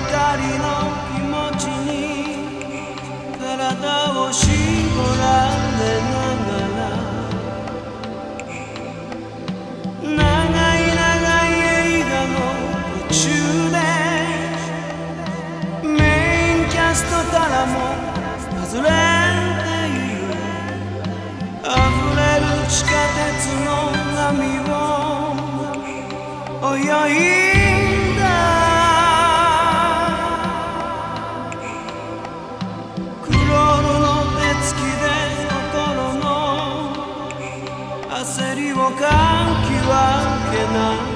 かりの気持ちに体を絞られながら長い長い映画の途中でメインキャストからも外れている。溢れる地下鉄の波を泳いも関係はけない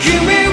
Give me